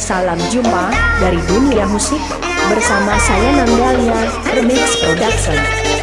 salam jumpa dari dunia musik bersama saya Nandalia Remix Production.